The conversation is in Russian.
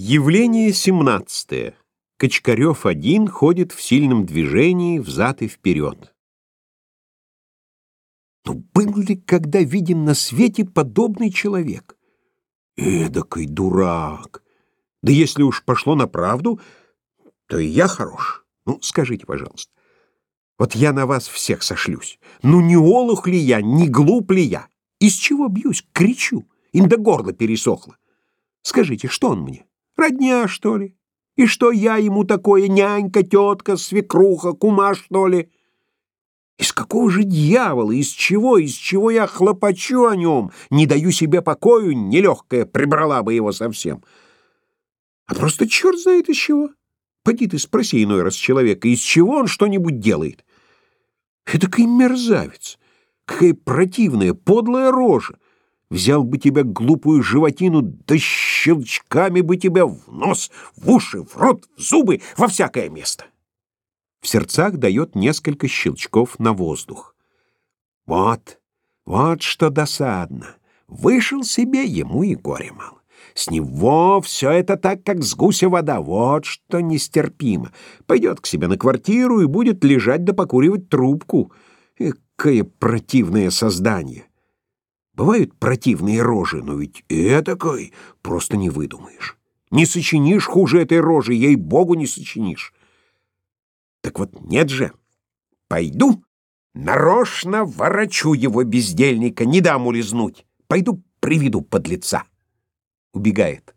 Явление 17. Кочкарев один ходит в сильном движении взад и вперед. Но был ли когда виден на свете подобный человек? Эдакой дурак! Да если уж пошло на правду, то и я хорош. Ну, скажите, пожалуйста, вот я на вас всех сошлюсь. Ну, не олух ли я, не глуп ли я? Из чего бьюсь? Кричу. Им до горла пересохло. Скажите, что он мне? Родня, что ли? И что я ему такое, нянька, тетка, свекруха, кума, что ли? Из какого же дьявола, из чего, из чего я хлопочу о нем, не даю себе покою, нелегкая прибрала бы его совсем? А просто черт знает из чего. Поди ты спроси иной раз человека, из чего он что-нибудь делает. Эдакий мерзавец, какая противная, подлая рожа. Взял бы тебя глупую животину, да щелчками бы тебя в нос, в уши, в рот, в зубы, во всякое место. В сердцах дает несколько щелчков на воздух. Вот, вот что досадно. Вышел себе, ему и горе мало. С него все это так, как с гуся вода. Вот что нестерпимо. Пойдет к себе на квартиру и будет лежать да покуривать трубку. Какое противное создание! Бывают противные рожи, но ведь этакой просто не выдумаешь. Не сочинишь хуже этой рожи, ей-богу, не сочинишь. Так вот нет же. Пойду, нарочно ворочу его бездельника, не дам улизнуть. Пойду приведу подлеца. Убегает.